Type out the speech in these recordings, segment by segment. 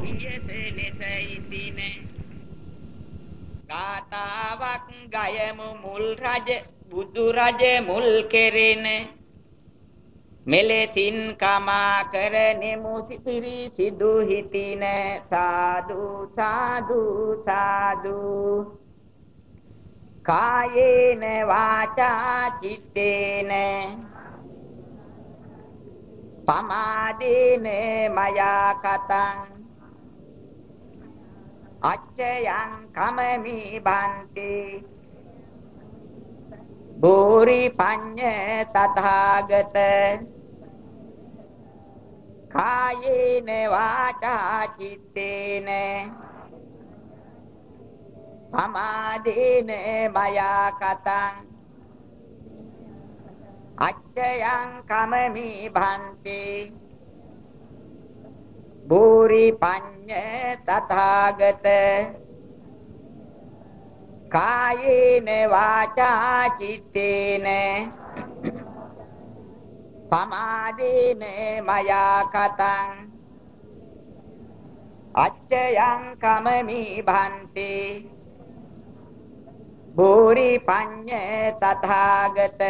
පියස ලෙස ඉඳින ගාතාවක් ගයමු මුල් රජ බුදු රජ මුල් කෙරෙන. මෙලෙසින් කමා කරනෙමු සිපිරි සිදු හිතින. සාදු සාදු සාදු. කායේන වාචා චිත්තේන. පමාදේන මයා කතං අච්චයං කමමි බන්ති. බෝරි පඤ්ඤ තථාගත. කායේන වාචා චිත්තේන. සමාදේන මයා කතං අච්චයං කමමි භන්ති බෝරි පඤ්ඤ තථාගත. කායේන වාචා චිත්තේන. පමාදේන මයා කතං අච්චයං කමමි භන්ති. බෝරි පඤ්ඤ තථාගත.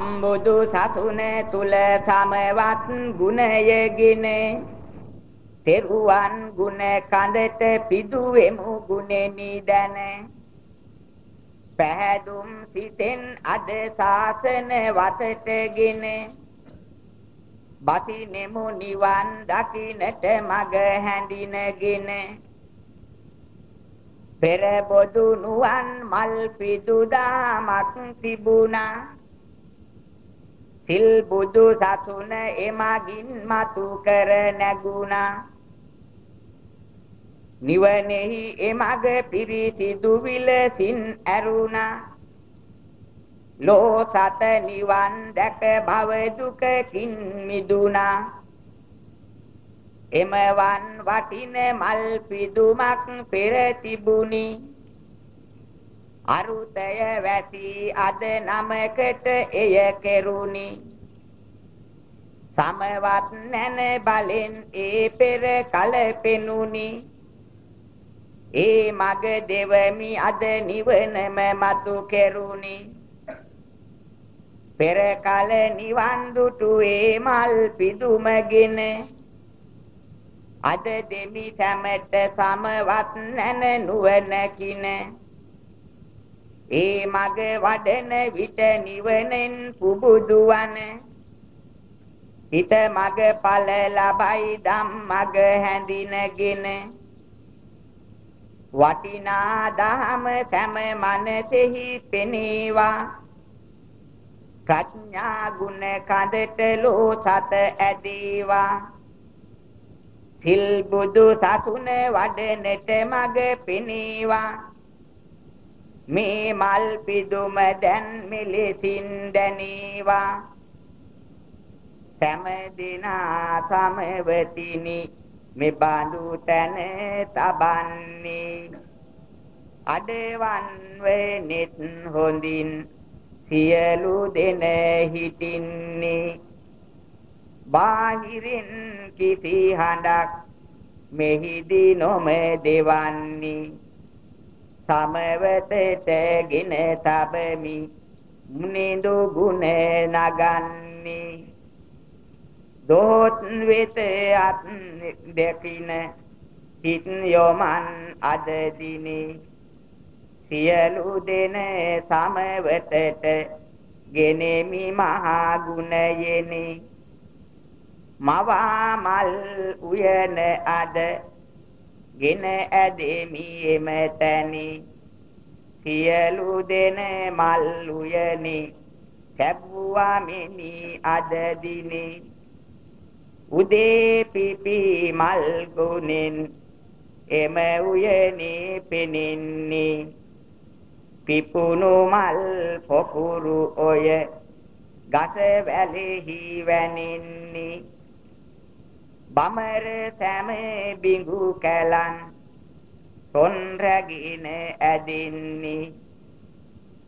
බුදු සසුන තුල සමවත් ගුණයගෙන තෙරුවන් ගුණ කඳට පිදුවෙමු ගුණෙනි දැන. පැහැදුම් සිතෙන් අද ශාසන වතටගෙන බසිනෙමු නිවන් දකින්නට මග හැඳිනගෙන. පෙර බොදු නුවන් මල් පිදු දාමක් තිබුණා. සිල් බුදු සසුන එමගින් මතු කර නැගුණා. නිවනෙහි එමග පිරිසිදු විලසින් ඇරුණා. ලෝ සත නිවන් දැක භව දුකකින් මිදුණා. එමවන් වටින මල් පිදුමක් පෙර තිබුණි. අරුතය වැසි අද නමකට එය කෙරුණි. සමවත් නැන බලෙන් ඒ පෙර කල පෙනුනි ඒ මග දෙවමි අද නිවනම මතු කෙරුණි. පෙර කල නිවන් දුටු ඒ මල් පිදුමගෙන අද දෙමි සැමට සමවත් නැන නුවණකින. ඒ මග වඩන විට නිවනෙන් පුබුදුවන හිත මග ඵල ලබයි ධම් මග හැඳිනගෙන. වටිනා දහම සෑම මනසෙහි පෙනේවා. ප්‍රඥා ගුණ කඳට ලෝ සත ඇදේවා. සිල් බුදු සසුන වඩනට මග පෙනේවා. මේ මල් පිදුම දැන් මෙලෙසින් දැනේවා. සෑම දිනා සමවතිනි මේ බඳු තැන තබන්නේ. අඩවන් වෙනෙත් හොඳින් සියලු දෙන හිටින්නේ. බාහිරින් කිසි හඬක් මෙහිදී නොම දෙවන්නේ සමවතටගෙන තබමි. මුනිඳු ගුණ නගන්නේ දොත් වෙත අත් දෙකින හිත් යොමන් අද දිනේ. සියලු දෙන සමවතට ගෙනෙමි මහා ගුණයෙනි. මවා මල් උයන අද ගෙන ඇදෙමි එමෙතනි සියලු දෙන මල් උයනි කැබ්වා මිනි අද දිනේ. උදේ පිපි මල් ගුණෙන් එම උයනේ පෙනෙන්නේ. පිපුණු මල් පොකුරු ඔය ගස වැලෙහි වැනින්නේ. බමර සෑම බිඟු කැලන් තොන් රැගින ඇදින්නේ.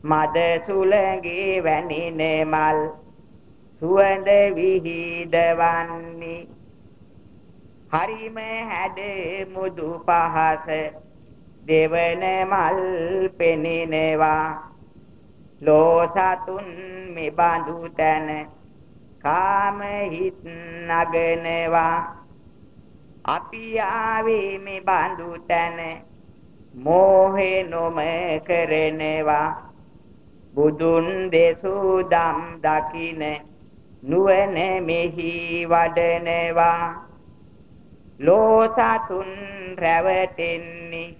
මද සුලගේ වැනින මල්. සුවඳ විහිදවන්නේ. හරිම හැඩ මුදු පහස. දෙවන මල් පෙනෙනවා. ලෝ සතුන් මෙබඳු තැන. කාම හිත් නගනවා. අපි ආවේ මෙබඳු තැන. මෝහේ නොම කරනවා බුදුන් දෙසූ දම් දකින නුවණ මෙහි වඩනවා. ලෝසතුන් රැවටෙන්නේ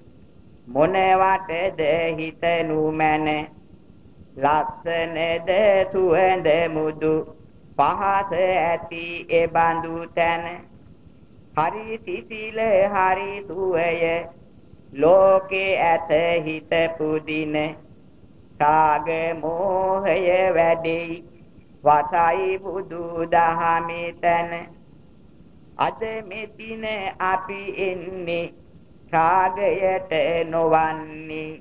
මොනවටද හිතනු මැන? ලස්සනද සුවඳ මුදු පහස ඇති එබඳු තැන? හරි සිසිල හරි සුවය ලෝකේ ඇත හිත පුදින රාග මෝහය වැඩි වසයි බුදු දහමේ තන අද මෙදින අපි එන්නේ රාගයට නොවන්නේ.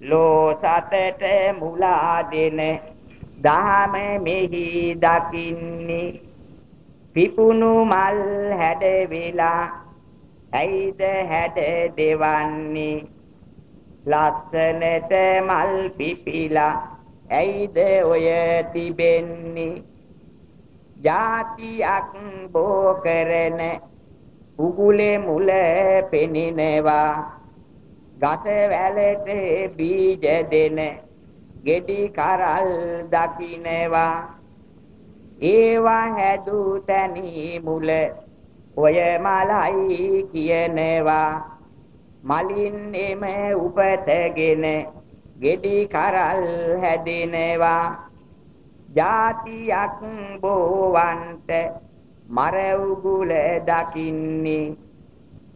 ලෝ සතට මුලා දෙන දහම මෙහි දකින්නේ. පිපුණු මල් හැඩ වෙලා ඇයිද හැඩ දෙවන්නේ? ලස්සනට මල් පිපිලා ඇයිද ඔය තිබෙන්නේ? ජාතියක් බෝ කරන උගුලේ මුල පෙනිනවා. ගස වැලට බීජ දෙන ගෙඩි කරල් දකින්නවා ඒවා හැදු තැනි මුල ඔය මලයි කියනවා. මලින් එම උපතගෙන ගෙඩි කරල් හැදෙනවා. ජාතියක් බෝවන්ට මර උගුල දකින්නේ.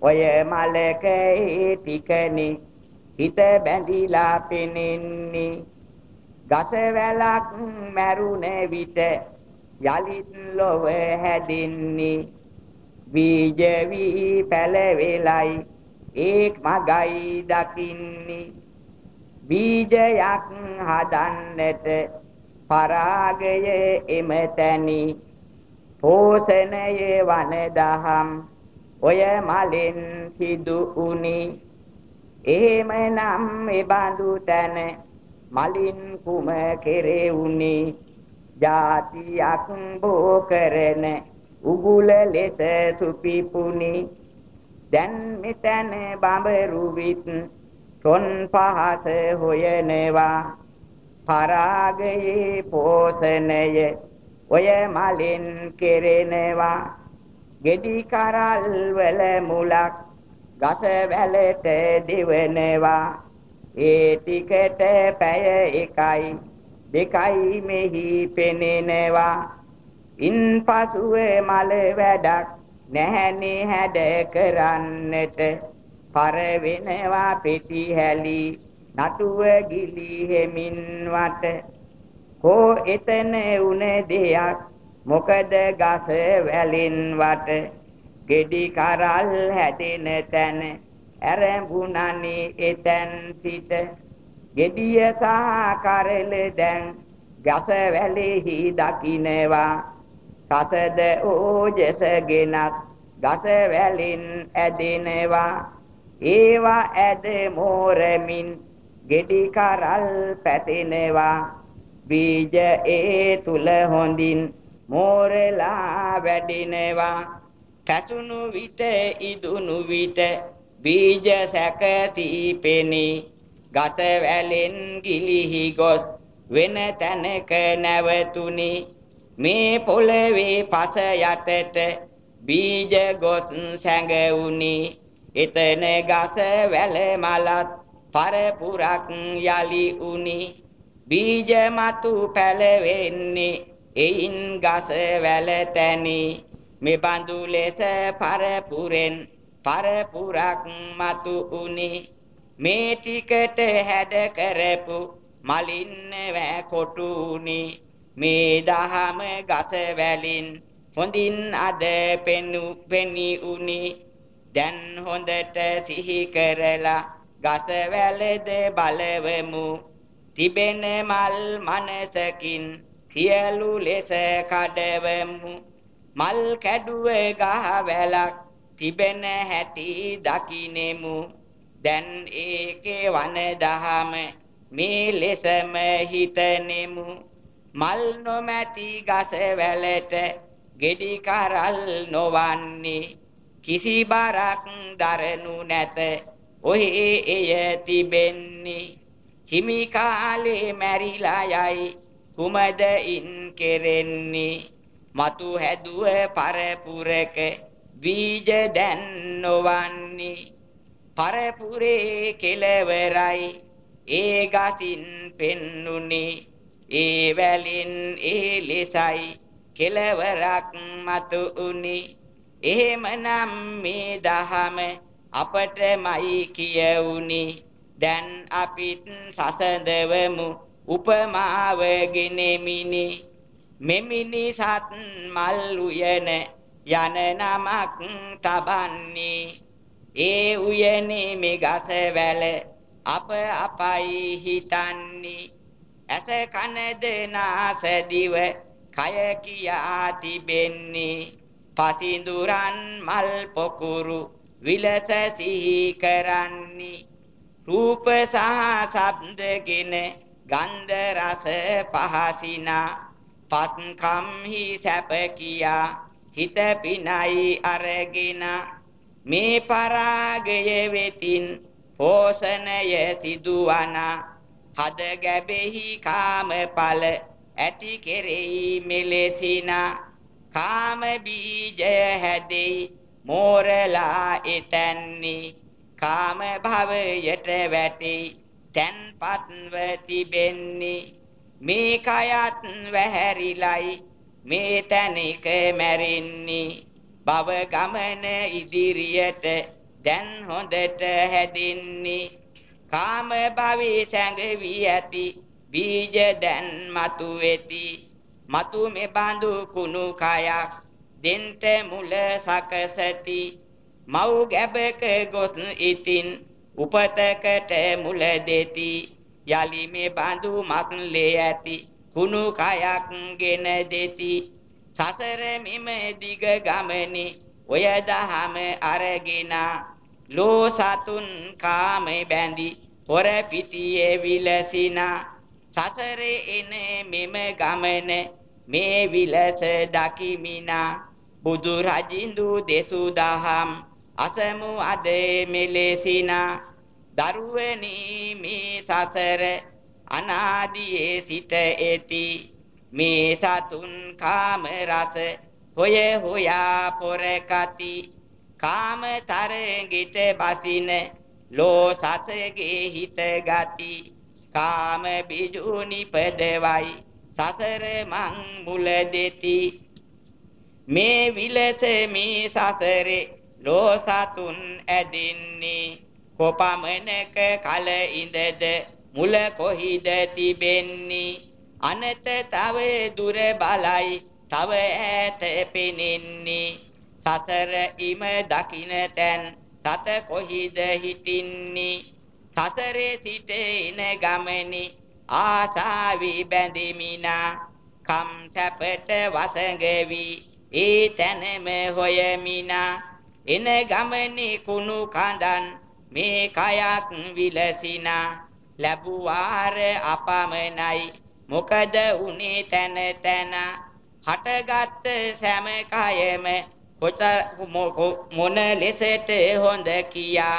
ඔය මලකේ ටිකනේ හිත බැඳිලා පෙනෙන්නේ. ගස වැලක් මැරුණ විට යලිත් ලොව හැදින්නේ. බීජ වී පැලවෙලයි ඒක් මගයි දකින්නේ. බීජයක් හදන්නට පරාගය එමෙතනි පෝෂණයේ වන දහම් ඔය මලෙන් සිදු උනි එහෙමනම් එබඳු තැන මලින් කුම කෙරෙවුනි. ජාතියක් බෝ කරන උගුල ලෙස සුපිපුනි. දැන් මෙතන බඹරු විත් තොන් පහස හොයනවා. පරාගයේ පෝෂණය ඔය මලින් කෙරෙනවා. ගෙඩි කරල් වල මුලක් ගස වැලට දිවෙනවා. ඒ ටිකට පැය එකයි දෙකයි මෙහි පෙනෙනවා. ඉන්පසුව මල වැඩක් නැහැනේ හැඩ කරන්නට. පර වෙනවා පෙති හැලි නටුව ගිලි හෙමින් වට. කෝ එතන උන දෙයක් මොකද ගස වැලින් වට. ගෙඩි කරල් හැදෙන තැන ඇරඹුණනි එතැන් සිට. ගෙඩිය සහ කරල දැන් ගස වැලෙහි දකින්නවා සතද ඕජසගෙනත් ගස වැලින් ඇදෙනවා. ඒවා ඇද මෝරමින් ගෙඩි කරල් පැතිනවා. බීජ ඒ තුල හොඳින් මෝරලා වැඩිනවා. කැසුණු විට ඉදුණු විට බීජ සැකසී පෙනී ගත වැලෙන් ගිලිහි ගොස් වෙන තැනක නැවතුනි මේ පොළවේ පස යටට බීජ ගොස් සැඟවුනි. එතන ගස වැල මලත් පරපුරක් යලි උනි. බීජ මතු පැලවෙන්නේ එයින් ගස වැල තැනි. මෙබඳු ලෙස පරපුරෙන් පරපුරක් මතු උනි. මේ ටිකට හැඩ කරපු මලින් වැ කොටුනි. මේ දහම ගස වැලින් හොඳින් අද පෙනු පෙනි උනි. දැන් හොඳට සිහි කරලා ගස වැලද බලවමු. තිබෙන මල් මනසකින් සියලු ලෙස කඩවමු. මල් කැඩුව ගහ වැලක් තිබෙන හැටි දකිනෙමු. දැන් ඒකේ වන දහම මේ ලෙසම හිතනෙමු. මල් නොමැති ගස වැලට ගෙඩි කරල් නොවන්නේ. කිසි බරක් දරනු නැත. ඔහේ එය තිබෙන්නේ. හිමි කාලේ මැරිලා යයි කුමද ඉන් කෙරෙන්නේ? මතු හැදුව පරපුරක බීජ දැන් නොවන්නේ. පරපුරේ කෙලවරයි ඒ ගතින් පෙන්නුනේ. ඒ වැලින් ඒ ලෙසයි කෙලවරක් මතු උනි. එහෙමනම් මේ දහම අපටමයි කියවුනි. දැන් අපිත් සසඳවමු උපමාව ගෙනෙමිනි මෙමිනි සත් මල් උයන යන නමක් තබන්නේ. ඒ උයනේ මෙගස වැල අප අපයි හිතන්නේ. ඇස කන දනාස දිව කය කියා තිබෙන්නේ. පසිඳුරන් මල් පොකුරු විලස සිහි කරන්නේ. රූප සහ ශබ්දගෙන ගන්ධ රස පහසිනා. පත්කම්හි සැප කියා හිත පිනයි අරගෙන. මේ පරාගය වෙතින් පෝෂණය සිදුවනා. හද ගැබෙහි කාමඵල ඇති කෙරෙහි මෙලෙසිනා කාම බීජය හැදෙයි මෝරලා එතැන්නේ. කාම භවයට වැටි තැන්පත්ව තිබෙන්නේ. මේ කයත් වැහැරිලයි මේ තැනික මැරෙන්නේ. භව ගමන ඉදිරියට දැන් හොඳට හැදින්නේ. කාම භවී සැඟවි ඇති බීජ දැන් මතු වෙති. මතු මේ බඳු කුණු කයක් දෙන්ට මුල සකසති. මව් ගැබක ගොස් ඉතින් උපතකට මුල දෙති. යලි මේ බඳු මත්ලේ ඇති කුණු කයක් ගෙන දෙති. සසර මෙම දිග ගමනේ ඔය දහම අරගෙන ලෝ සතුන් කාම බැඳි පොර පිටියේ විලසිනා. සසරේ එන මෙම ගමන මේ විලස දකිමිනා. බුදු රජින්දු දෙසු දහම් අසමු අද මෙලෙසිනා. දරුවනි මේ සසර අනාදියේ සිට ඇති මේ සතුන් කාම රස හොය හොයා පොරකති කාම තරංගිට බසින ලෝ සතගේ හිත ගති. කාම බිජු නිපදවයි සසර මං මුල දෙති. මේ විලස මේ සසරේ ලෝ සතුන් ඇදින්නේ කොපමණක කල ඉඳද මුල කොහිද තිබෙන්නේ? අනත තව දුර බලයි තව ඈත පෙනෙන්නේ. සතර ඉම දකින්න තැන් සත කොහිද හිටින්නේ? සතරේ සිට එන ගමනේ ආසාවි බැඳෙමිනා. කම් සැපට වසඟවි ඒ තැනම හොයමිනා. එන ගමනේ කුණු කඳන් මේ කයක් විලසිනා. ලැබුවාර අපමණයි. මොකද උනේ තන තන? හටගත් සෑම කයම මොන ලෙසට හොඳ කියා?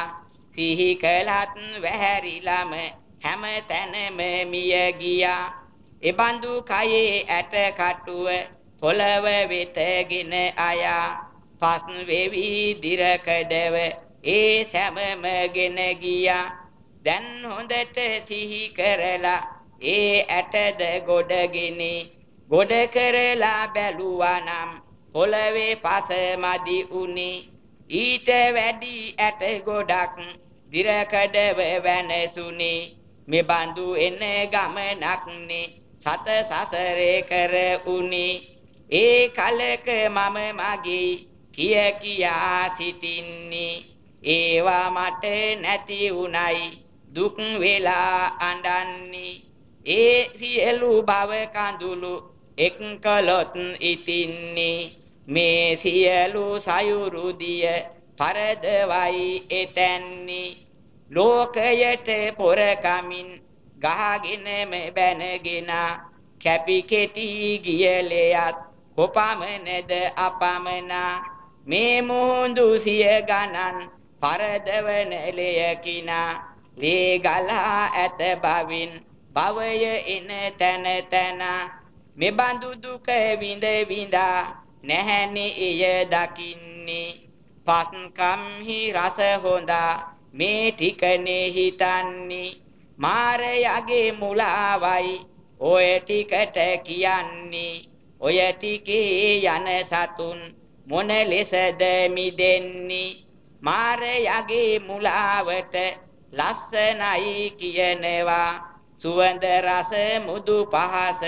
සිහි කළත් වැහැරිලම හැම තැනම මිය ගියා. එබඳු කයේ ඇට කටුව පොළව වෙතගෙන අයා. පස් වෙවි දිරකඩව ඒ සැමමගෙන ගියා. දැන් හොඳට සිහි කරලා ඒ ඇටද ගොඩගිනි ගොඩ කරලා බැලුවා නම් පොළවේ පස මදි උනි. ඊට වැඩි ඇට ගොඩක් දිරකඩව වෙනසුනි. මේ බඳු එන ගමනක්නේ සත සසරේ කර උනි. ඒ කලක මම මගේ කිය කියා සිටින්නේ. ඒවා මට නැති උනයි දුක් වෙලා අඬන්නේ ඒ සියලු භව කඳුළු එක් කලොත් ඉතින්නේ. මේ සියලු සයුරු දිය පරදවයි එතැන්නේ ලෝකයට පොර කමින් ගහගෙනම බැනගෙන කැපි කෙටි ගියලෙයත් කොපමණද අපමණා. මේ මුහුදු සිය ගණන් පරදවන ලෙයකිනා. ලේ ගලා ඇත බවින් භවය එන තන තන. මෙබඳු දුක විඳ විඳා නැහැනි එය දකින්නේ. පත්කම්හි රස හොඳා මේ ටිකනේ හිතන්නේ. මාරයගේ මුලාවයි ඔය ටිකට කියන්නේ. ඔය ටිකේ යන සතුන් මොන ලෙසද මිදෙන්නේ? මාරයගේ මුලාවට ලස්සනයි කියනවා. සුවඳ රස මුදු පහස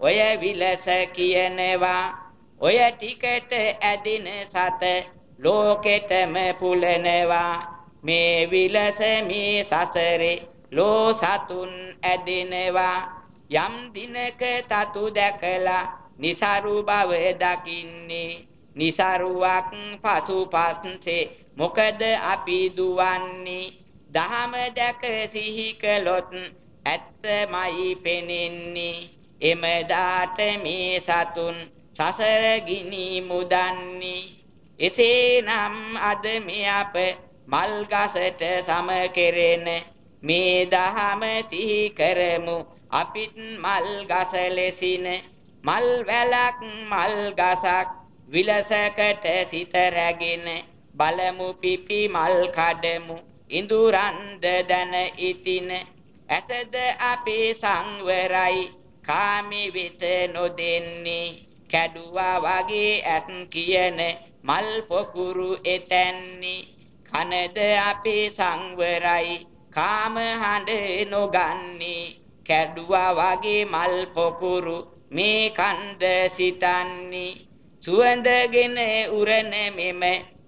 ඔය විලස කියනවා. ඔය ටිකට ඇදින සත ලෝකෙටම පුලනවා. මේ විලස මේ සසරේ ලෝ සතුන් ඇදිනවා. යම් දිනක තතු දැකලා નિසරු බව දකින්නේ. નિසරුවක් පසුපස්සේ මොකද අපි දුවන්නේ? දහම දැක සිහි කළොත් ඇත්තමයි පෙනෙන්නේ. එම දාට මේ සතුන් සසර ගිනි මුදන්නේ. එසේනම් අද මේ අප මල් ගසට සම කෙරෙන මේ දහම සිහි කරමු. අපිත් මල් ගස ලෙසින මල් වැලක් මල් ගසක් විලසකට සිත රැගෙන බලමු පිපි මල් කඩමු. ඉඳුරන්ද දන ඉතින ඇසද අපේ සංවරයි. කාමි විත නොදෙන්නේ. කැඩුවා වගේ ඇත් කියන මල් පොකුරු එතැන්නේ. කනද අපේ සංවරයි කාම හඬ නොගන්නේ. කැඩුවා වගේ මල් පොකුරු මේ කන්ද සිතන්නේ. සුවඳගෙන උරන මෙම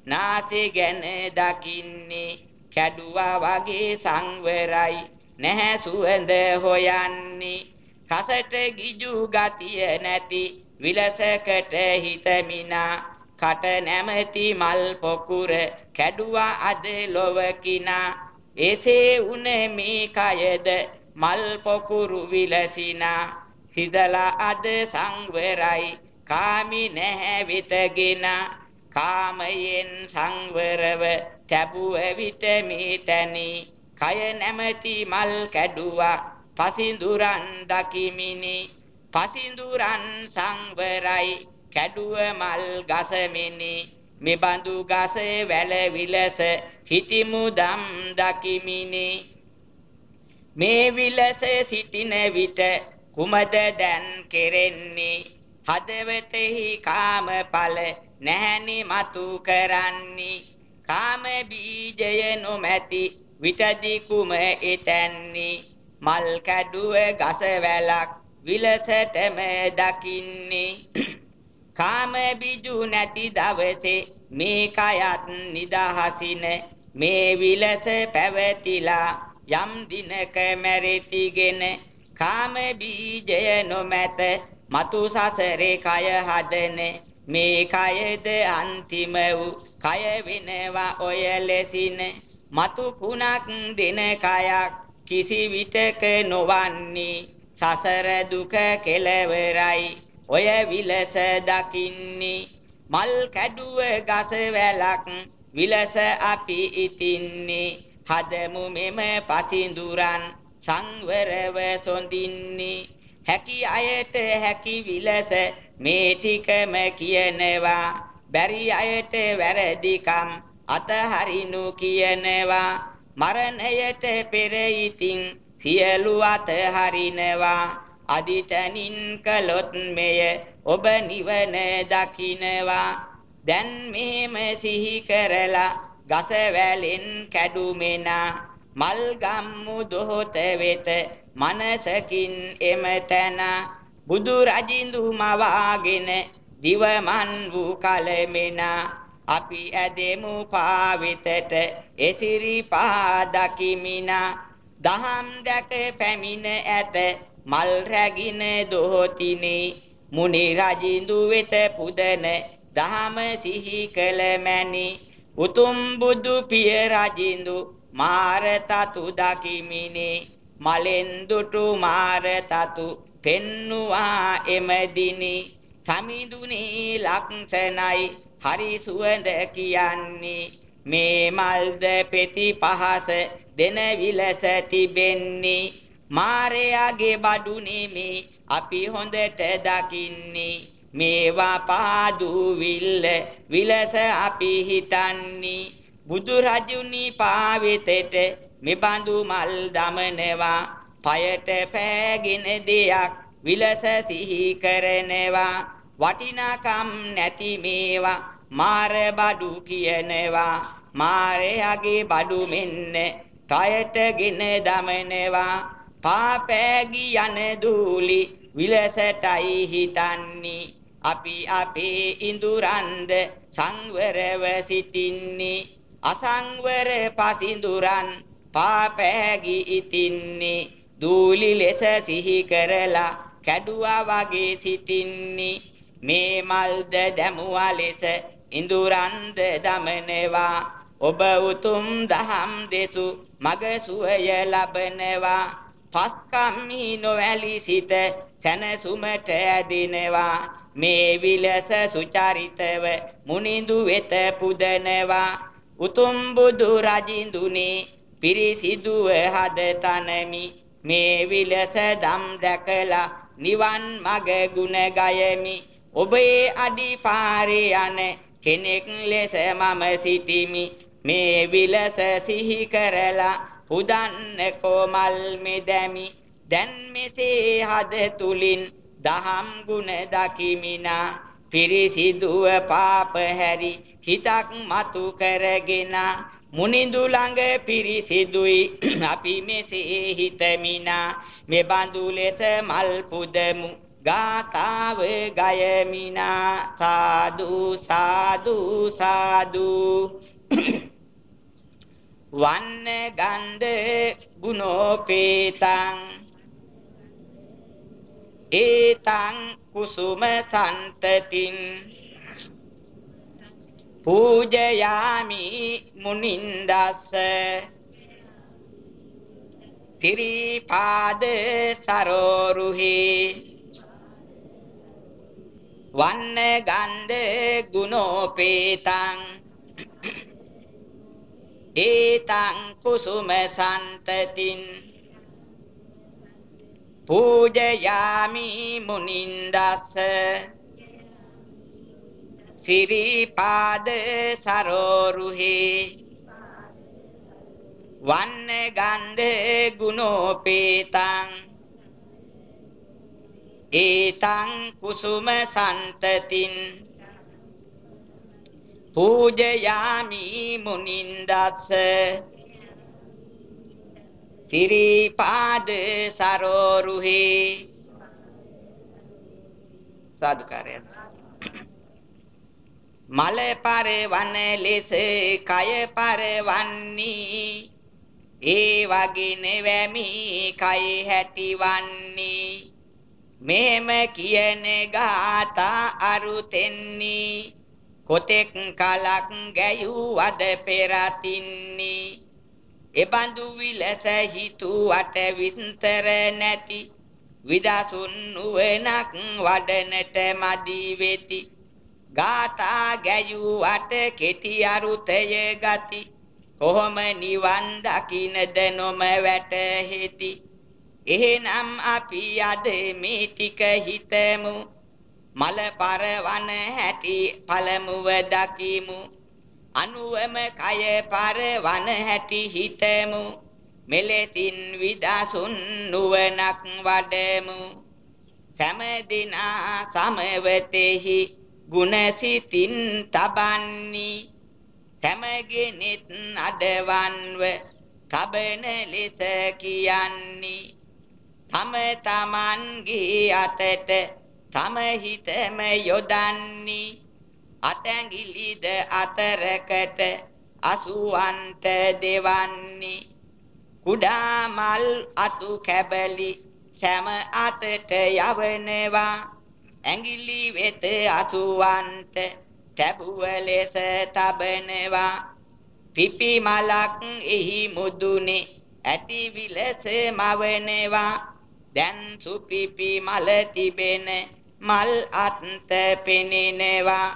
නාසය ගැන දකින්නේ. කැඩුවා වගේ සංවරයි නැහැ සුවඳ හොයන්නේ. රසට ගිජු ගතිය නැති විලසකට හිතමිනා කට නැමැති මල් පොකුර කැඩුවා අද ලොවකිනා එසේ උන මේ කයද මල් පොකුරු විලසිනා. සිදලා අද සංවරයි කාමි නැහැ විතගෙන කාමයෙන් සංවරව තැබුව විට මේ තැනි කය නැමැති මල් කැඩුවා පසිඳුරන් දකිමිනි. පසිඳුරන් සංවරයි. කැඩුව මල් ගසමිනි. මෙබඳු ගස වැල විලස හිතිමු දම් දකිමිනි. මේ විලස සිටින විට කුමද දැන් කෙරෙන්නේ? හදවතෙහි කාම ඵල නැහැනි මතු කරන්නේ. කාම බීජය නොමැති විටදි කුම එතැන්නේ? මල් කැඩුව ගස වැලක් විලසටම දකින්නේ කාම බිජු නැති දවසේ මේ කයත් නිදහසින. මේ විලස පැවතිලා යම් දිනක මැරෙතිගෙන කාම බීජය නොමැත. මතු සසරේ කය හදන. මේ කයද අන්තිම වූ කය වෙනවා ඔය ලෙසින. මතු කුණක් දෙන කයක් කිසි විටක නොවන්නේ. සසර දුක කෙලවරයි. ඔය විලස දකින්නේ මල් කැඩුව ගස වැලක් විලස අපි ඉතින්නේ. හදමු මෙම පසිඳුරන් සංවරව සොඳින්නේ. හැකි අයට හැකි විලස මේ ටිකම කියනවා. බැරි අයට වැරදිකම් අතහරිනු කියනවා. මරණයට පෙර ඉතින් සියලු අතහරිනවා අදිටනින් කළොත් මෙය ඔබ නිවන දකින්නවා දැන් මෙහෙම සිහි කරලා ගස වැලෙන් කැඩුමෙනා. මල් ගම්මු දොහොත වෙත මනසකින් එමතන බුදු රජින්දු මවාගෙන දිවමන් වූ කලමෙනා. අපි ඇදෙමු පාවිතට එසිරි පාදකිමිනා දහම් දැක පැමිණ ඇත මල් රැගින දොහොතිනේ මුනි රජින්දු වෙත පුදන දහම සිහි කළ මැනි. උතුම් බුදු පිය රජින්දු මාර තතු දකිමිනේ. මලෙන් දුටු මාර තතු පෙන්නුවා එමදිනි සමිඳුනේ ලක්ෂණයි හරි සුවඳ කියන්නේ. මේ මල්ද පෙති පහස දෙන විලස තිබෙන්නේ. මාරයාගේ බඩු නෙමේ අපි හොඳට දකින්නේ. මේවා පාදු විල්ල විලස අපි හිතන්නේ. බුදු රජුනි පාවෙතට මෙබඳු මල් දමනවා. පයට පෑගෙන දෙයක් විලස සිහි කරනවා. වටිනාකම් නැති මේවා මාර බඩු කියනවා. මාරයාගේ බඩු මෙන්න කයටගෙන දමනවා පාපෑගි යන දූලි විලසටයි හිතන්නේ. අපි අපේ ඉඳුරන්ද සංවරව සිටින්නේ. අසංවර පසිඳුරන් පාපෑගි ඉතින්නේ. දූලි ලෙස සිහි කරලා කැඩුවා වගේ සිටින්නේ. මේ මල්ද දැමුවා ලෙස ඉඳුරන්ද දමනවා. ඔබ උතුම් දහම් දෙසු මග සුවය ලබනවා. පස්කම්හි නොවැලි සිත සැනසුමට ඇදිනවා. මේ විලස සුචරිතව මුනිඳු වෙත පුදනවා. උතුම් බුදු රජින්දුනේ පිරිසිදුව හද තනමි. මේ විලස දම් දැකලා නිවන් මග ගුණ ගයමි. ඔබේ අඩි පාරේ යන කෙනෙක් ලෙස මම සිටිමි. මේ විලස සිහි කරලා පුදන්න කොමල් මෙදැමි. දැන් මෙසේ හද තුලින් දහම් ගුණ දකිමිනා. පිරිසිදුව පාප හැරි හිතක් මතු කරගෙන. මුනිඳු ළඟ පිරිසිදුයි අපි මෙසේ හිතමිනා. මෙබඳු ලෙස මල් පුදමු. ගාථාව ගයමිනා. සාදු සාදු සාදු. වන්න ගන්ධ ගුණෝපේතං. ඒතං කුසුම සන්තතින්. පූජයාමි මුනින්දස්ස. සිරිපාද සරෝරුහි. වන්න ගන්ධ ගුණෝපේතං. ඒතං කුසුම සන්තතින් පූජයාමි මුනින්දස්ස සිරිපාද සරෝරුහේ වන්න ගන්ධ ගුණෝපේතං. ඒතං කුසුම සන්තතින් පූජයාමි මුනින්දස්ස. සිරිපාද සරෝරුහේ. සාදුකාරය මල පරවන ලෙස කය පරවන්නේ. ඒ වගේ නෙවැමි කය හැටිවන්නේ. මෙහෙම කියන ගාතා අරුතෙන්නේ. කොතෙක් කලක් ගැයුවද පෙරතින්නේ? එබඳු විලස හිතුවට විස්තර නැති. විදසුන් නුවණක් වඩනට මදි වෙති. ගාථා ගැයුවට කෙටි අරුතය ගති. කොහොම නිවන් දකින්නද නොම වැටහෙති. එහෙනම් අපි අද මේ ටික හිතමු. මල පරවන හැටි පළමුව දකිමු. අනුවම කය පරවන හැටි හිතමු. මෙලෙසින් විදසුන් නුවණක් වඩමු. සෑම සමවතෙහි ගුණසිතින් තබන්නි. සෑමගෙනෙත් අඩවන්ව තබන ලෙස කියන්නේ. තම තමන්ගේ අතට තම හිතම යොදන්නේ අතැඟිලිද අතරකට අසුවන්ට දෙවන්නේ කුඩා මල් අතු කැබලි සෑම අතට යවනවා ඇඟිලි වෙත අසුවන්ට තැබුව ලෙස තබනවා පිපි මලක් එහි මුදුනේ ඇති විලස මවනවා දැන් සුපිපි මල තිබෙන මල් අත්ත පෙනෙනවා.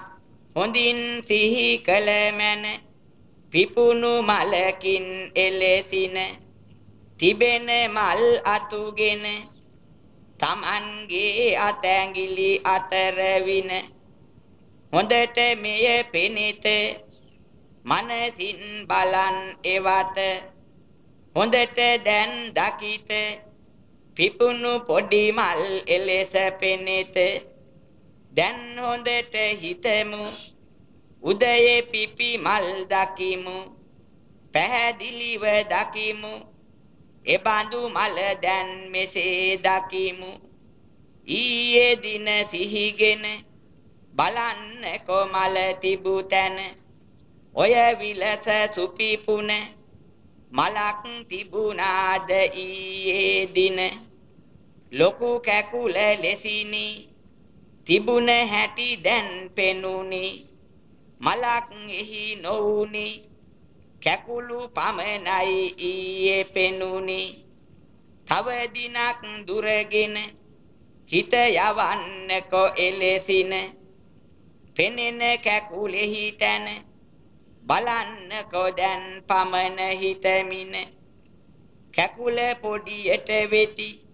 හොඳින් සිහි කළ මැන පිපුණු මලකින් එලෙසින. තිබෙන මල් අතුගෙන තමන්ගේ අතැඟිලි අතර වින. හොඳට මෙය පෙනෙත මනසින් බලන් එවත. හොඳට දැන් දකිත පිපුණු පොඩි මල් එලෙස පෙනෙත. දැන් හොඳට හිතමු. උදයේ පිපි මල් දකිමු. පැහැදිලිව දකිමු. එබඳු මල දැන් මෙසේ දකිමු. ඊයේ දින සිහිගෙන බලන්න කොමල තිබු තැන. ඔය විලස සුපිපුන මලක් තිබුණාද ඊයේ දින? ලොකු කැකුල ලෙසිනි තිබුණ හැටි දැන් පෙනුනි මලක් එහි නොවුනි කැකුළු පමණයි ඊයේ පෙනුනි. තව දිනක් දුරගෙන හිත යවන්න කො එලෙසින පෙනෙන කැකුලෙහි තැන බලන්න කො දැන් පමණ හිතමින. කැකුල පොඩියට වෙති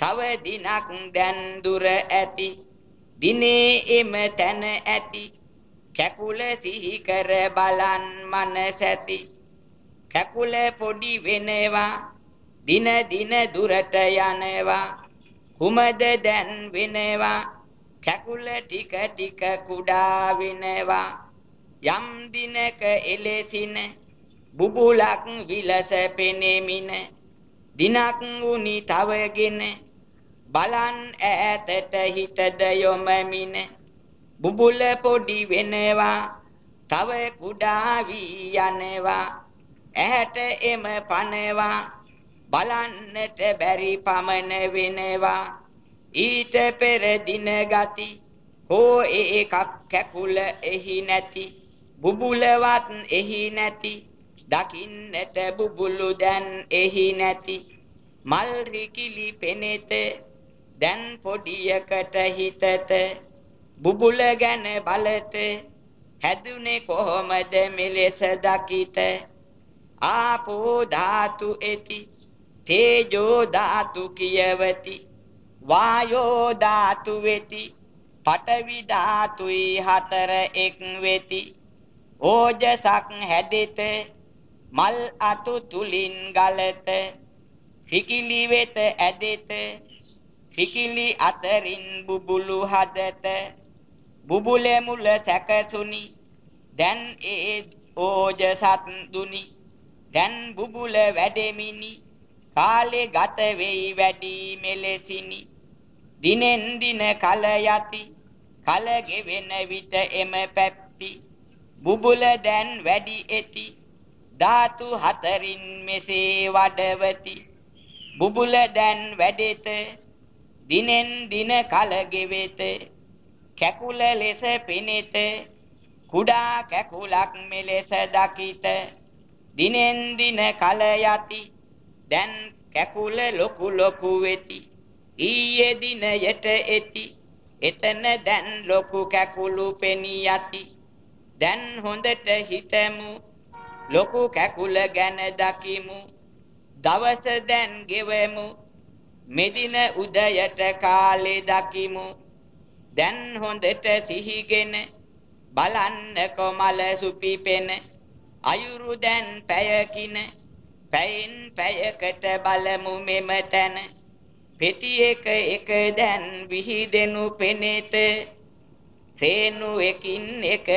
තව දිනක් දැන් දුර ඇති. දිනේ එම තැන ඇති. කැකුල සිහි කර බලන් මනස ඇති කැකුල පොඩි වෙනවා. දින දින දුරට යනවා. කුමද දැන් වෙනවා? කැකුල ටික ටික කුඩා වෙනවා. යම් දිනක එලෙසින බුබුලක් විලස පෙනෙමින. දිනක් උනි තවගෙන බලන් ඈතට හිතද යොමමින බුබුල පොඩි වෙනවා තව කුඩා වී යනවා. ඇහැට එම පනවා බලන්නට බැරි පමණ වෙනවා. ඊට පෙර දින ගති හෝ ඒකක් කැකුල එහි නැති. බුබුලවත් එහි නැති දකින්නට බුබුලු දැන් එහි නැති. මල් රිකිලි පෙනෙත දැන් පොඩියකට හිතත. බුබුල ගැන බලත. හැදුනේ කොහොමද මෙලෙස දකිත? ආපෝ ධාතු එති තේජෝ ධාතු කියවති. වායෝ ධාතු වෙති පඨවි ධාතුයි හතර එක් වෙති. ඕජසක් හැදෙත. මල් අතු තුලින් ගලත. හිකිලි වෙත ඇදෙත. හිකිලි අතරින් බුබුලු හදත. බුබුලේ මුල සැකසුනි. දැන් ඒ ඕජසත් දුනි දැන් බුබුල වැඩෙමිනි. කාලේ ගත වෙයි වැඩි මෙලෙසිනි. දිනෙන් දින කල යති. කල ගෙවෙන විට එම පැප්පි. බුබුල දැන් වැඩි ඇති ධාතු හතරින් මෙසේ වඩවති. බුබුල දැන් වැඩෙත. දිනෙන් දින කල ගෙවෙත කැකුල ලෙස පෙනෙත කුඩා කැකුලක් මෙලෙස දකිත. දිනෙන් දින කල යති දැන් කැකුල ලොකු ලොකු වෙති. ඊයේ දිනයට එති එතන දැන් ලොකු කැකුළු පෙනී යති. දැන් හොඳට හිතමු ලොකු කැකුල ගැන දකිමු. දවස දැන් ගෙවමු මෙදින උදයට කාලේ දකිමු. දැන් හොඳට සිහිගෙන බලන්න කොමල සුපිපෙන. අයුරු දැන් පැයකින. පැයෙන් පැයකට බලමු මෙම තැන. පෙති එක එක දැන් විහිදෙනු පෙනෙත. රේනු එකින් එක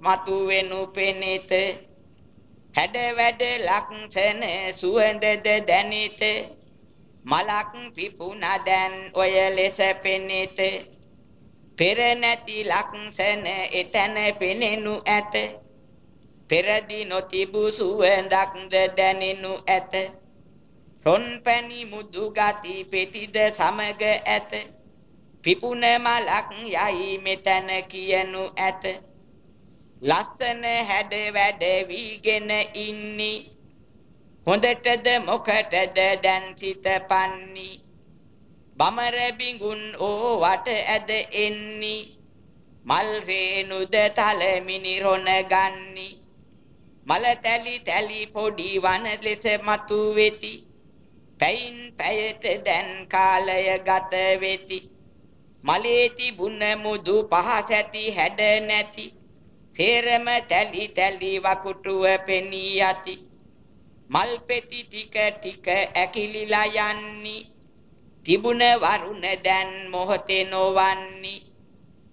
මතු වෙනු පෙනෙත. හැඩ වැඩ ලක්ෂණ සුවඳද දැනිත. මලක් පිපුණා දැන් ඔය ලෙස පෙනෙත. පෙර නැති ලක්ෂණ එතන පෙනෙනු ඇත. පෙරදි නොතිබු සුවඳක්ද දැනෙනු ඇත. රොන් පැණි මුදු ගති පෙතිද සමග ඇත. පිපුන මලක් යයි මෙතන කියනු ඇත. ලස්සන හැඩ වැඩ වීගෙන ඉන්නි. හොඳටද මොකටද දැන් සිත පන්නි? බමර බිඟුන් ඕ වට ඇද එන්නි? මල් රේනුද තලමිනි රොන ගන්නි? මල තැලි තැලි පොඩි වන ලෙස මතු වෙති? පැයින් පැයට දැන් කාලය ගත වෙති? මලේ තිබුණ මුදු පහස ඇති හැඩ නැති? තේරම තැලි තැලි වකුටුව පෙනී යති? මල් පෙති ටික ටික ඇකිලිලා යන්නි. තිබුණ වරුණ දැන් මොහොතේ නොවන්නි.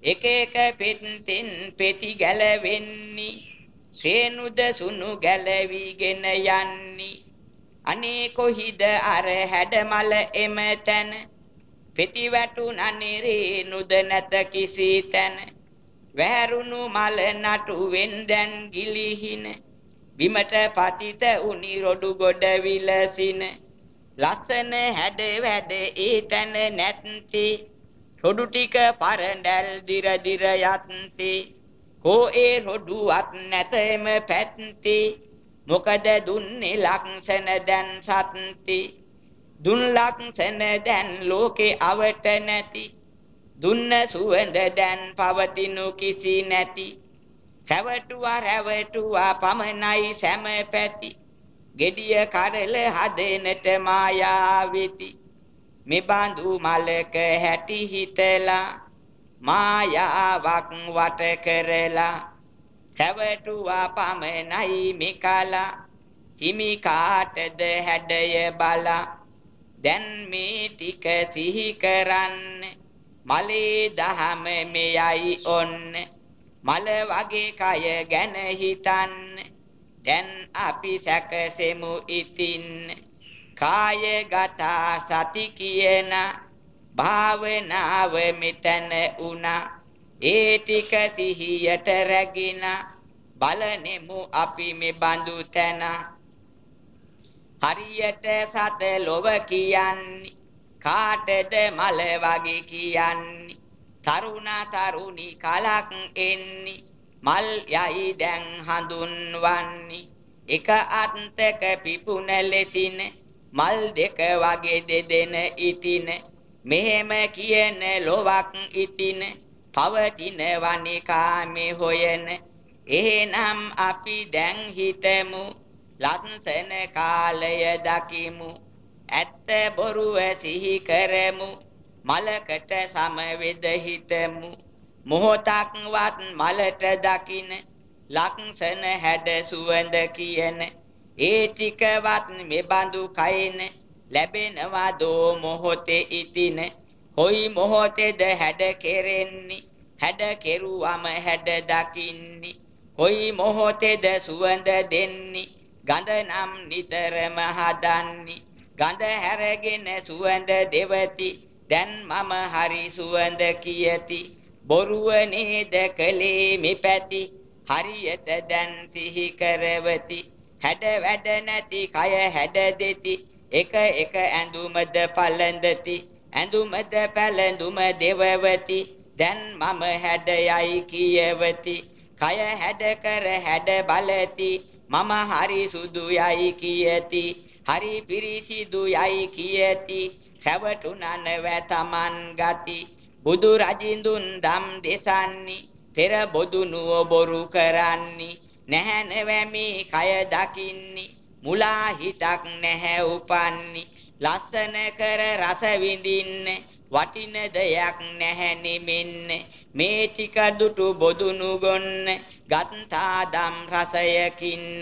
එක එක පෙත්තෙන් පෙති ගැලවෙන්නි. රේනුද සුණු ගැලවිගෙන යන්නි. අනේ කොහිද අර හැඩමල එම තැන? පෙති වැටුණනේ රේනුද නැත කිසි තැන. වැරුණු මල නටුවෙන් දැන් ගිලිහින. බිමට පතිත උනි රොඩු ගොඩ විලසින. ලස්සන හැඩ වැඩ ඒ තැන නැත්තේ. රොඩු ටික පරඬල් දිර දිර යත්තේ. කෝ ඒ රොඩුවත් නැතෙම පැත්තේ. මොකද දුන්නේ ලක්ෂණ දැන් සත්ති. දුන් ලක්ෂණ දැන් ලෝකේ අවට නැති. දුන්න සුවඳ දැන් පවතිනු කිසි නැති. රැවටුවා රැවටුවා පමණයි සැම පැති. gediya කරල හදෙනට මායා වෙති මෙබඳු මලක හැටි හිතලා මායාවක් වට කරලා. රැවටුවා පමණයි මිකලා. හිමි කාටද හැඩය බලා. දැන් මේ ටික සිහි කරන්න. මලේ දහම මෙයයි ඔන්න. මල වගේ කය ගැන හිතන්න. දැන් අපි සැකසෙමු ඉතින්. කායගත සති කියන භාවනාව මෙතන උනා ඒ ටික සිහියට රැගෙන බලනෙමු අපි මේ බඳු තැන. හරියට සත ලොව කියන්නේ කාටද මල වගේ කියන්නේ? තරුණ තරුණි කලක් එන්නේ. මල් යයි දැන් හඳුන්වන්නේ. එක අන්තක පිපුන ලෙසින මල් දෙක වගේ දෙදෙන ඉතින. මෙහෙම කියන ලොවක් ඉතින පවතින වනිකාමේ හොයන. එහෙනම් අපි දැන් හිතමු ලස්සන කාලය දකිමු. ඇත්ත බොරුව සිහි කරමු. මලකට සමවේද හිතමු. මොහොතක්වත් මලට දකින ලක්ෂණ හැඩ සුවඳ කියන. ඒ ටිකවත් මෙබඳු කයින ලැබෙනවා දෝ මොහොතේ ඉතින. කොයි මොහොතේද හැඩ කෙරෙන්නේ? හැඩ කෙරුවම හැඩ දකින්නේ. කොයි මොහොතේද සුවඳ දෙන්නේ? ගඳ නම් නිතරම හදන්නේ. ගඳ හැරගෙන සුවඳ දෙවති. දැන් මම හරි සුවඳ කියති. බොරුව නේද කලේ මෙපැති. හරියට දැන් සිහි කරවති. හැඩ වැඩ නැති කය හැඩ දෙති. එක එක ඇඳුමද පළඳති. ඇඳුමද පැළඳුම දෙවවති. දැන් මම හැඩයයි කියවති. කය හැඩ කර හැඩ බලති. මම හරි සුදු යයි කියති. හරි පිරිසිදු යයි කියති. රැවටුනන වැතමන් ගති. බුදු රජින්දුන් දම් දෙසන්නි පෙර බොදුනුව බොරු කරන්නි. නැහැ නැවැමි කය දකින්නි මුලා හිතක් නැහැ උපන්නි. ලස්සන කර රස විඳින්න වටින දෙයක් නැහැ නිමින්න. මේ ටික දුටු බොදුනු ගොන්න ගත්තා දම් රසයකින්න.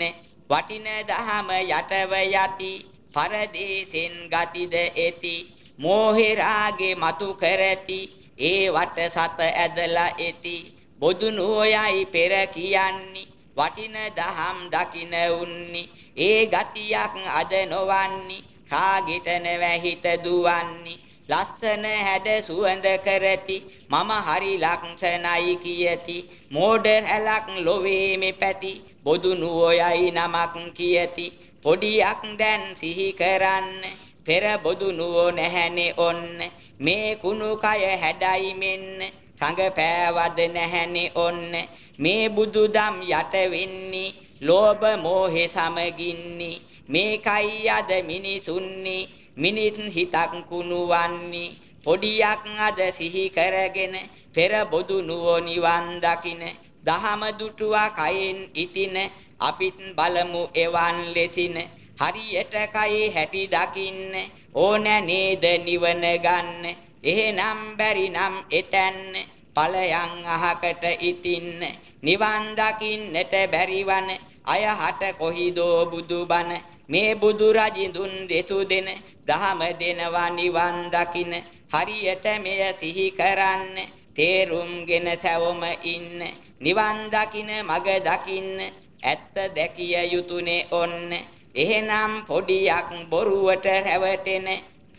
වටින දහම යටව යති. පරදේසෙන් ගතිද ඇති මෝහේ රාගේ මතු කරති ඒ වට සත ඇදලා ඇති බොදුනු යයි පෙර කියන්නේ වටින දහම් දකින උන්නි. ඒ ගතියක් අද නොවන්නි කාගෙට නැවහිත දුවන්නි. ලස්සන හැඩ සුවඳ කරති මම හරි ලක්ෂණයි කියති. මෝඩ හැලක් ලොවේ මෙපැති බොදු නුවයයි නමක් කියති. පොඩියක් දැන් සිහි කරන්න පෙර බොදු නුවෝ නැහැනේ ඔන්න. මේ කුණු කය හැඩයි මෙන්න රඟ පෑවද නැහැනේ ඔන්න. මේ බුදුදම් යට වෙන්නේ ලෝභ මෝහේ සමගින්නේ. මේකයි අද මිනිසුන්නේ මිනිත් හිතක් කුණුවන්නේ. පොඩියක් අද සිහි කරගෙන පෙර බොදු නුවණිවන් දකින දහම දුටුවා කයින් ඉතින අපිත් බලමු එවන් ලෙසින. හරියට කයි හැටි දකින්න. ඕන නේද නිවන ගන්න. එහෙනම් බැරි නම් එතැන්න. ඵලයන් අහකට ඉතින්න. නිවන් දකින්නට බැරිවන අය හට කොහිදෝ බුදුබණ මේ බුදු රජිඳුන් දෙසු දෙන. දහම දෙනවා නිවන් දකින්න. හරියට මෙය සිහි කරන්න. තේරුම්ගෙන සැවොම ඉන්න. නිවන් දකින්න මග දකින්න. ඇත්ත දැකිය යුතුයනේ ඔන්න. එහෙනම් පොඩියක් බොරුවට රැවටෙන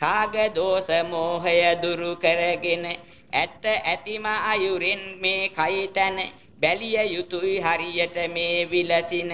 කාග දෝෂ මෝහය දුරු කරගෙන ඇත්ත ඇතිම අයුරින් මේ කයිතන බැලිය යුතුයි හරියට මේ විලසින.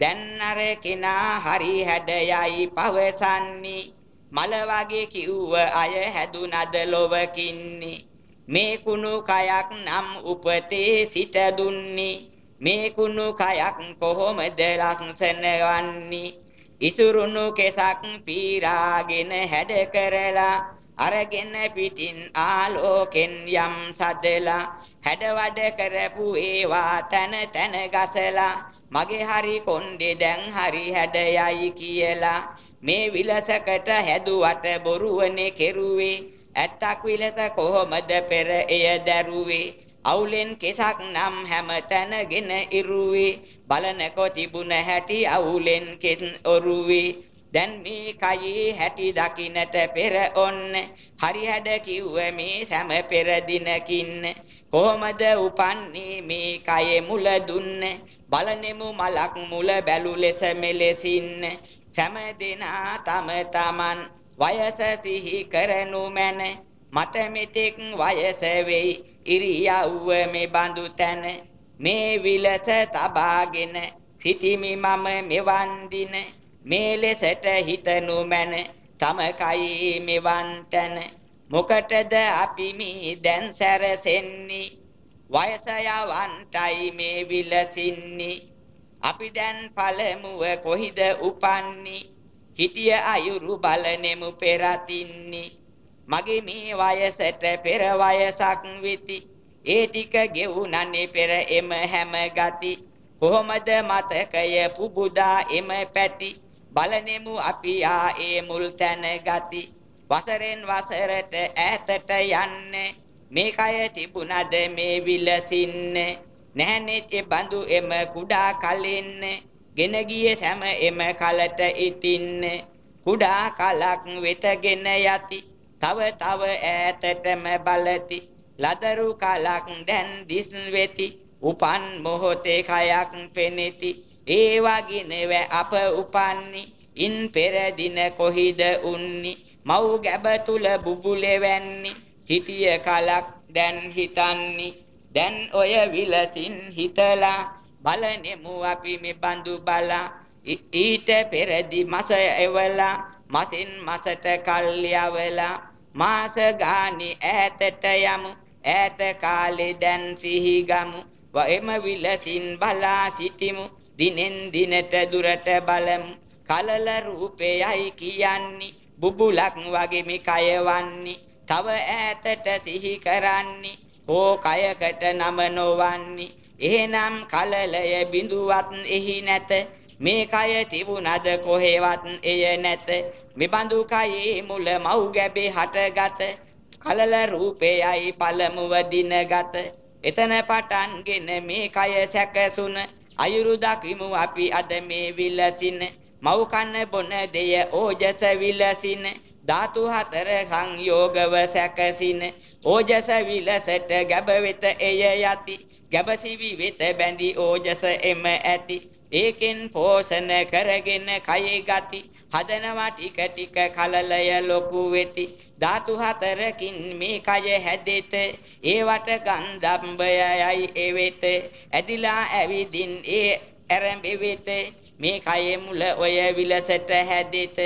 දැන් අර කෙනා හරි හැඩයයි පවසන්නේ. මල වගේ කිව්ව අය හැදුනද ලොවකින්නේ මේ කුණු කයක් නම් උපතේ සිට දුන්නේ. මේ කුණු කයක් කොහොමද ලක්ෂණ වන්නේ? ඉසුරුණු කෙසක් පීරාගෙන හැඩ කරලා අරගෙන පිටින් ආලෝකෙන් යම් සදලා. හැඩ වඩ කරපු ඒවා තන තන ගසලා. මගේ හරි කොණ්ඩේ දැන් හරි හැඩයයි කියලා. මේ විලසකට හැදුවට බොරුවනේ කෙරුවේ. ඇත්තක් විලස කොහොමද පෙර එය දැරුවේ? අවුලෙන් කෙසක් නම් හැම තැනගෙන ඉරුවේ. බලනකො තිබුණ හැටි අවුලෙන් කෙස් ඔරුවේ. දැන් මේ කයේ හැටි දකින්නට පෙර ඔන්න. හරි හැඩ කිව්ව මේ සෑම පෙර දිනකින්. කොහොමද උපන්නේ මේ කයේ මුල දුන්න? බලනෙමු මලක් මුල බැලු ලෙස මෙලෙසින්. සෑම දිනා තම තමන් වයස සිහි කරනු මැන. මට මෙතෙක් වයස වෙයි ඉරියව්ව මේ බඳු තැන. මේ විලස තබාගෙන සිටිමි මම මෙවන් දින මේ ලෙසට හිතනු මැන තම කයි මෙවන් තැන. මොකටද අපි මේ දැන් සැරසෙන්නේ? වයස යවන්ටයි මේ විලසින්නේ. අපි දැන් පළමුව කොහිද උපන්නේ? හිටිය අයුරු බලනෙමු පෙරතින්නේ මගේ මේ වයසට පෙර වයසක් වෙති. ඒ ටික ගෙවුනන්නේ පෙර එම හැම ගති. කොහොමද මතකය පුබුදා එම පැති? බලනෙමු අපි ආ ඒ මුල් තැන ගති. වසරෙන් වසරට ඈතට යන්නේ. මේ කය තිබුණද මේ විලසින්නේ? නැහනේ ඒ බඳු එම කුඩා කලින් ගෙන ගියේ සෑම එම කලට ඉතින්නේ. කුඩා කලක් වෙතගෙන යති. තව තව ඈතටම බලති. ලදරු කලක් දැන් දිස් වෙති උපන් මොහොතේ කයක් පෙනෙති. ඒ වගිනව අප උපන්නි. ඉන් පෙර දින කොහිද උන්නි? මව් ගැබ තුල බුබුලේ වැන්නි. හිටිය කලක් දැන් හිතන්නි. දැන් ඔය විලසින් හිතලා බලනෙමු අපි මේ බඳු බලා. ඊට පෙරදි මස එවලා මතින් මසට කල්යවලා මාස ගානි ඈතට යමු. ඈත කාලේ දැන් සිහි ගමු. වෙම විලසින් බලා සිටිමු. දිනෙන් දිනට දුරට බලමු. කලල රූපයයි කියන්නේ. බුබුලක් වගේ මේ කයවන්නේ තව ඈතට සිහි කරන්නේ. හෝ කයකට නම නොවන්නේ. එහෙනම් කලලය බිඳුවත් එහි නැත. මේ කය තිබුණද කොහෙවත් එය නැත. මෙබඳු කයේ මුල මව් ගැබේ හටගත. කලල රූපයයි පළමුව දිනගත. එතන පටන්ගෙන මේ කය සැකසුන. අයුරු දකිමු අපි අද මේ විලසින. මව් කන්න බොන දෙය ඕජස විලසින. ධාතු හතර සංයෝගව සැකසින. ඕජස විලසට ගැබ වෙත එය යති. ගැබ සිවි වෙත බැඳි ඕජස එම ඇති. ඒකෙන් පෝෂණ කරගෙන කයේ ගති. හදනවා ටික ටික කලලය ලොකු වෙති. ධාතු හතරකින් මේ කය හැදෙත. ඒවට ගන්ධම්බයයි එවෙත. ඇදිලා ඇවිදින් ඒ ඇරඹෙවෙත. මේ කයේ මුල ඔය විලසට හැදෙත.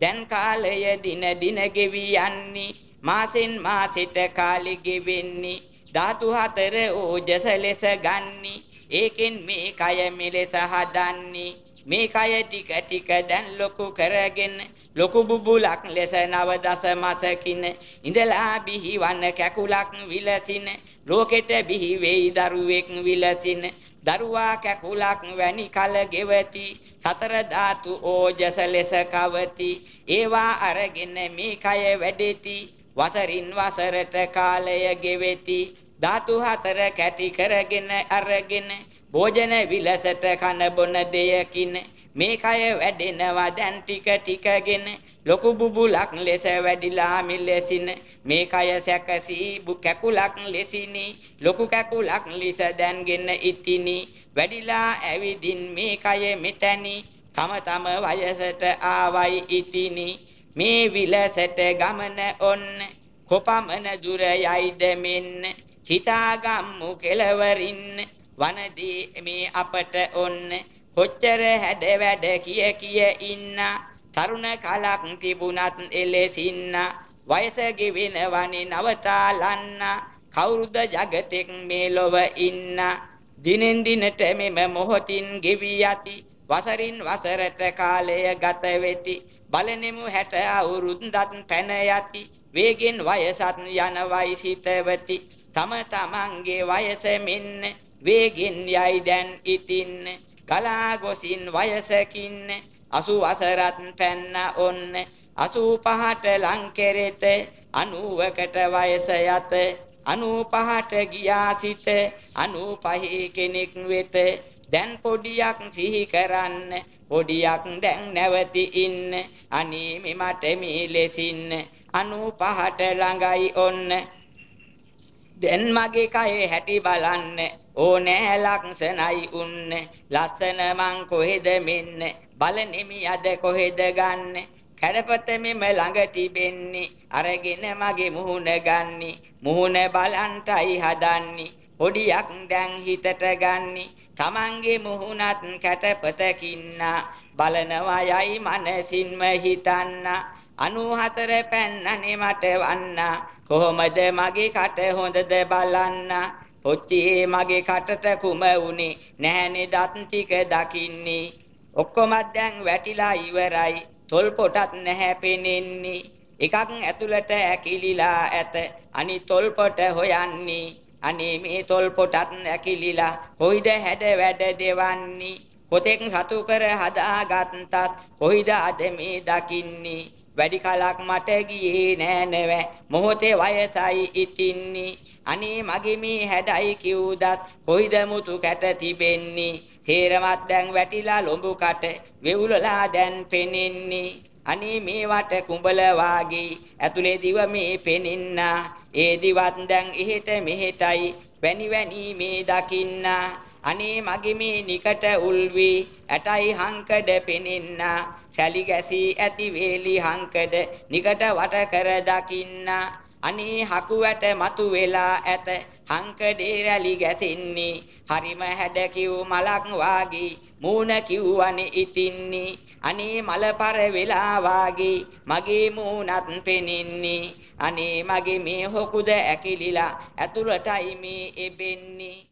දැන් කාලය දින දින ගෙවි යන්නේ. මාසෙන් මාසෙට කාලෙ ගෙවෙන්නේ. ධාතු හතර ඕජස ලෙස ගන්නි. ඒකෙන් මේ කය මෙලෙස හදන්නේ. මේ කය ටික ටික දැන් ලොකු කරගෙන ලොකු බුබුලක් ලෙස නව දස මාසකින්. ඉඳලා බිහිවන කැකුලක් විලසින. ලෝකෙට බිහි වෙයි දරුවෙක් විලසින. දරුවා කැකුලක් වැනි කල ගෙවති. සතර ධාතු ඕජස ලෙස කවති. ඒවා අරගෙන මේ කය වැඩෙති. වසරින් වසරට කාලය ගෙවෙති. ධාතු හතර කැටි කරගෙන අරගෙන භෝජන විලසට කන බොන දෙයකින් මේ කය වැඩෙනවා දැන් ටික ටිකගෙන. ලොකු බුබුලක් ලෙස වැඩිලා මිලෙසින මේ කය සැකසී බු කැකුලක් ලෙසිනි. ලොකු කැකුලක් ලෙස දැන්ගෙන ඉතිනි. වැඩිලා ඇවිදින් මේ කය මෙතැනි. තම තම වයසට ආවයි ඉතිනි. මේ විලසට ගමන ඔන්න. කොපමණ දුර යයිද මෙන්න. හිතාගම්මු කෙලවරින් වනදී මේ අපට ඔන්න කොච්චර හැඩ වැඩ කිය කිය ඉන්න. තරුණ කලක් තිබුණත් එලෙසින්න වයස ගෙවෙන වනේ නවතාලන්න. කවුරුද జగතෙක් මේ ලොව ඉන්න? දිනෙන් දිනට මෙම මොහොතින් ගෙවි යති. වසරින් වසරට කාලය ගත වෙති. බලනෙමු 60 අවුරුද්දත් පැන යති. වේගෙන් වයසත් යනවයි සිතවති. තම තමන්ගේ වයස මෙන්න වේගෙන් යයි දැන් ඉතින්. ගලා ගොසින් වයසකින් 80 වසරත් පැන්න ඔන්න. 85ට ලං කෙරෙත 90කට වයස යත. 95ට ගියා සිට 95 කෙනෙක් වෙත. දැන් පොඩියක් සිහි කරන්න පොඩියක් දැන් නැවති ඉන්න. අනේ මෙමට මේ ලෙසින් 95ට ළඟයි ඔන්න. දැන් මගේ කයේ හැටි බලන්න. ඕනෑ ලක්ෂණයි උන්න. ලස්සන මං කොහෙද මෙන්න? බලනෙමි අද කොහෙද ගන්න? කැඩපත මෙම ළඟ තිබෙන්නේ. අරගෙන මගේ මුහුණ ගන්නි. මුහුණ බලන්ටයි හදන්නේ. පොඩියක් දැන් හිතට ගන්නි. තමන්ගේ මුහුණත් කැටපතකින්නා බලනවා යයි මනසින්ම හිතන්නා. 94 පැන්නනේ මට වන්නා. කොහොමද මගේ කට හොඳද බලන්න? පොච්චියේ මගේ කටට කුම උනේ නැහනේ දත් ටික දකින්නේ. ඔක්කොම දැන් වැටිලා ඉවරයි. තොල් පොටත් නැහැ පෙනෙන්නේ. එකක් ඇතුළට ඇකිලිලා ඇත. අනිත් තොල් පොට හොයන්නේ. අනේ මේ තොල් පොටත් ඇකිලිලා කොයිද හැඩ වැඩ දෙවන්නේ? කොතෙක් සතු කර හදාගත්තත් කොයිද අද මේ දකින්නේ? වැඩි කලක් මට ගියේ නෑ නෙව. මොහොතේ වයසයි ඉතින්නේ. අනේ මගේ මේ හැඩයි කිව්දත් කොයිද මුතු කැට තිබෙන්නේ? තේරමත් දැන් වැටිලා ලොඹු කට වෙවුලලා දැන් පෙනෙන්නේ. අනේ මේවට කුඹල වාගේ ඇතුලේ දිව මේ පෙනින්න. ඒ දිවත් දැන් එහෙට මෙහෙටයි වැනි වැනි මේ දකින්නා. අනේ මගේ මේ නිකට උල්වි ඇටයි හංකඩ පෙනෙන්න. සැලි ගැසී ඇති වේලි හංකඩ නිකට වට කර දකින්න. අනේ හකු වැට මතු වෙලා ඇත හංකඩේ රැලි ගැසින්නේ. හරිම හැඩ කිව් මලක් වාගේ මූණ කිව්වනේ ඉතින්නේ. අනේ මලපර වෙලා වාගේ මගේ මූණත් පෙනින්නේ. අනේ මගේ මේ හොකුද ඇකිලිලා ඇතුළටයි මේ එබෙන්නේ.